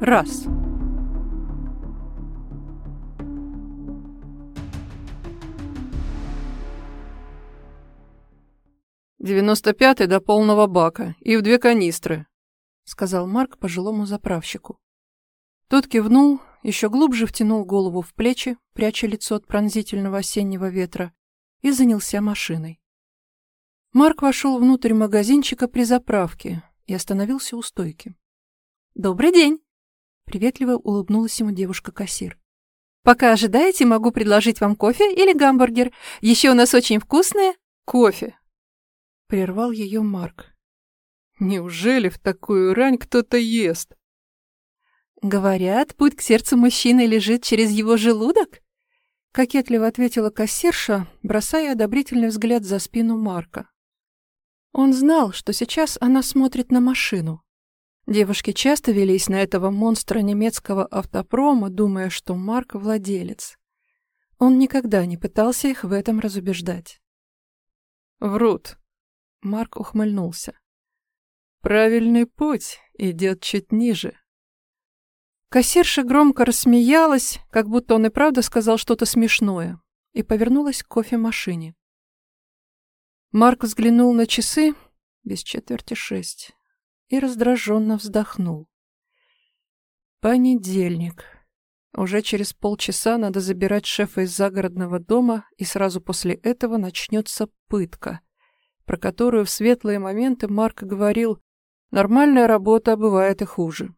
Раз. «Девяносто пятый до полного бака и в две канистры», — сказал Марк пожилому заправщику. Тот кивнул, еще глубже втянул голову в плечи, пряча лицо от пронзительного осеннего ветра, и занялся машиной. Марк вошел внутрь магазинчика при заправке и остановился у стойки. «Добрый день!» — приветливо улыбнулась ему девушка-кассир. «Пока ожидаете, могу предложить вам кофе или гамбургер. Еще у нас очень вкусные...» «Кофе!» — прервал ее Марк. «Неужели в такую рань кто-то ест?» «Говорят, путь к сердцу мужчины лежит через его желудок?» Кокетливо ответила кассирша, бросая одобрительный взгляд за спину Марка. Он знал, что сейчас она смотрит на машину. Девушки часто велись на этого монстра немецкого автопрома, думая, что Марк — владелец. Он никогда не пытался их в этом разубеждать. «Врут», — Марк ухмыльнулся. «Правильный путь идет чуть ниже». Кассирша громко рассмеялась, как будто он и правда сказал что-то смешное, и повернулась к кофемашине. Марк взглянул на часы без четверти шесть и раздраженно вздохнул. Понедельник. Уже через полчаса надо забирать шефа из загородного дома, и сразу после этого начнется пытка, про которую в светлые моменты Марк говорил, нормальная работа бывает и хуже.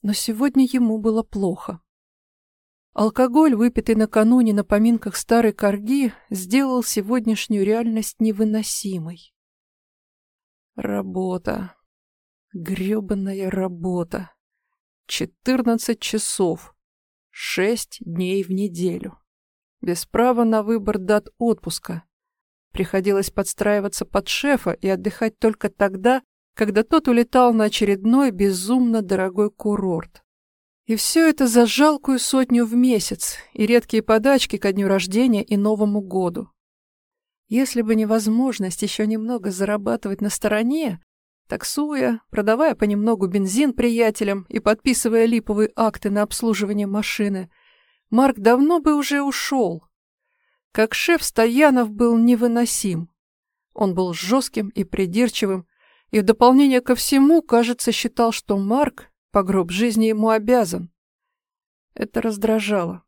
Но сегодня ему было плохо. Алкоголь, выпитый накануне на поминках старой корги, сделал сегодняшнюю реальность невыносимой. Работа. Грёбаная работа. Четырнадцать часов. Шесть дней в неделю. Без права на выбор дат отпуска. Приходилось подстраиваться под шефа и отдыхать только тогда, когда тот улетал на очередной безумно дорогой курорт. И все это за жалкую сотню в месяц и редкие подачки ко дню рождения и Новому году. Если бы невозможность еще немного зарабатывать на стороне, таксуя, продавая понемногу бензин приятелям и подписывая липовые акты на обслуживание машины, Марк давно бы уже ушел. Как шеф Стоянов был невыносим. Он был жестким и придирчивым, и в дополнение ко всему, кажется, считал, что Марк по гроб жизни ему обязан. Это раздражало.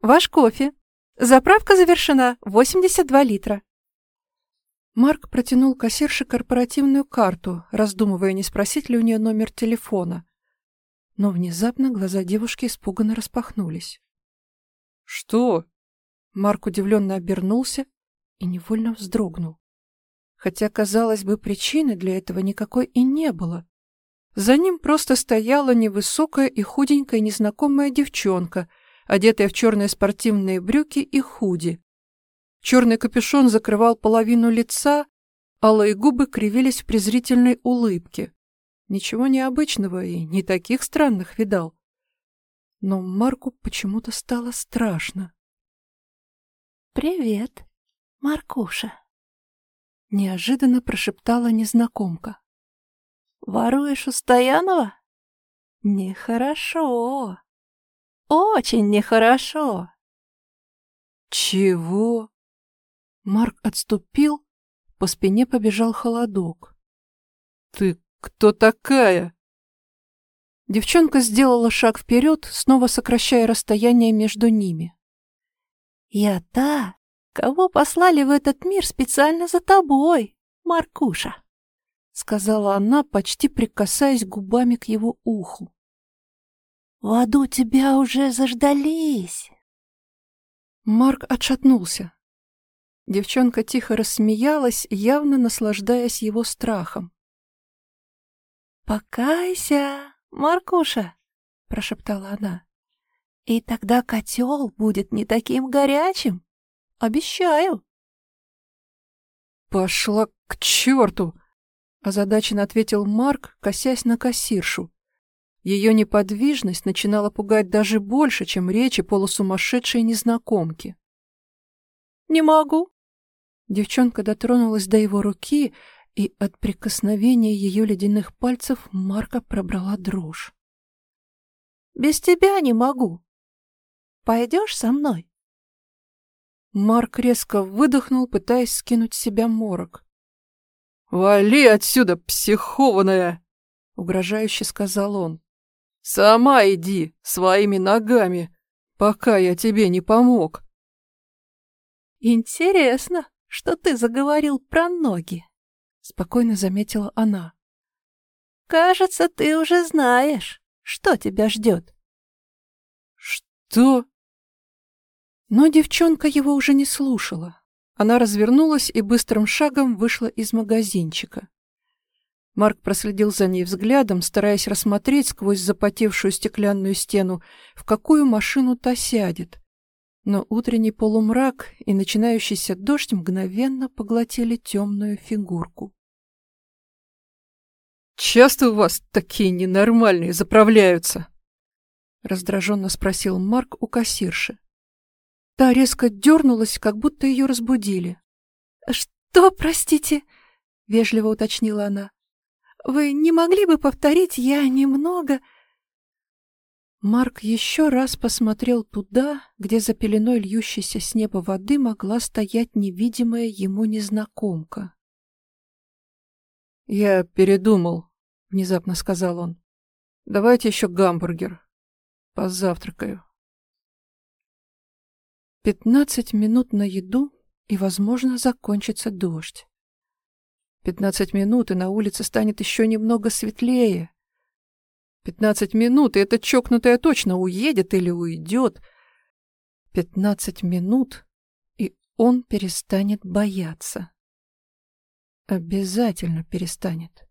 «Ваш кофе. Заправка завершена. 82 литра». Марк протянул кассирше корпоративную карту, раздумывая, не спросить ли у нее номер телефона. Но внезапно глаза девушки испуганно распахнулись. «Что?» Марк удивленно обернулся и невольно вздрогнул. Хотя, казалось бы, причины для этого никакой и не было. За ним просто стояла невысокая и худенькая незнакомая девчонка, одетая в черные спортивные брюки и худи. Черный капюшон закрывал половину лица, алые губы кривились в презрительной улыбке. Ничего необычного и не таких странных видал. Но Марку почему-то стало страшно. «Привет, Маркуша», — неожиданно прошептала незнакомка. Воруешь у Стоянова? Нехорошо. Очень нехорошо. Чего? Марк отступил, по спине побежал холодок. Ты кто такая? Девчонка сделала шаг вперед, снова сокращая расстояние между ними. «Я та, кого послали в этот мир специально за тобой, Маркуша». — сказала она, почти прикасаясь губами к его уху. «В аду тебя уже заждались!» Марк отшатнулся. Девчонка тихо рассмеялась, явно наслаждаясь его страхом. «Покайся, Маркуша!» — прошептала она. «И тогда котел будет не таким горячим. Обещаю!» «Пошла к черту!» озадаченно ответил Марк, косясь на кассиршу. Ее неподвижность начинала пугать даже больше, чем речи полусумасшедшей незнакомки. «Не могу». Девчонка дотронулась до его руки, и от прикосновения ее ледяных пальцев Марка пробрала дрожь. «Без тебя не могу. Пойдешь со мной?» Марк резко выдохнул, пытаясь скинуть с себя морок. «Вали отсюда, психованная!» — угрожающе сказал он. «Сама иди, своими ногами, пока я тебе не помог». «Интересно, что ты заговорил про ноги», — спокойно заметила она. «Кажется, ты уже знаешь, что тебя ждет». «Что?» Но девчонка его уже не слушала. Она развернулась и быстрым шагом вышла из магазинчика. Марк проследил за ней взглядом, стараясь рассмотреть сквозь запотевшую стеклянную стену, в какую машину та сядет. Но утренний полумрак и начинающийся дождь мгновенно поглотили темную фигурку. «Часто у вас такие ненормальные заправляются?» Раздраженно спросил Марк у кассирши. Та резко дернулась, как будто ее разбудили. «Что, простите?» — вежливо уточнила она. «Вы не могли бы повторить? Я немного...» Марк еще раз посмотрел туда, где за пеленой льющейся с неба воды могла стоять невидимая ему незнакомка. «Я передумал», — внезапно сказал он. «Давайте еще гамбургер. Позавтракаю». Пятнадцать минут на еду, и, возможно, закончится дождь. Пятнадцать минут, и на улице станет еще немного светлее. Пятнадцать минут, и эта чокнутая точно уедет или уйдет. Пятнадцать минут, и он перестанет бояться. Обязательно перестанет.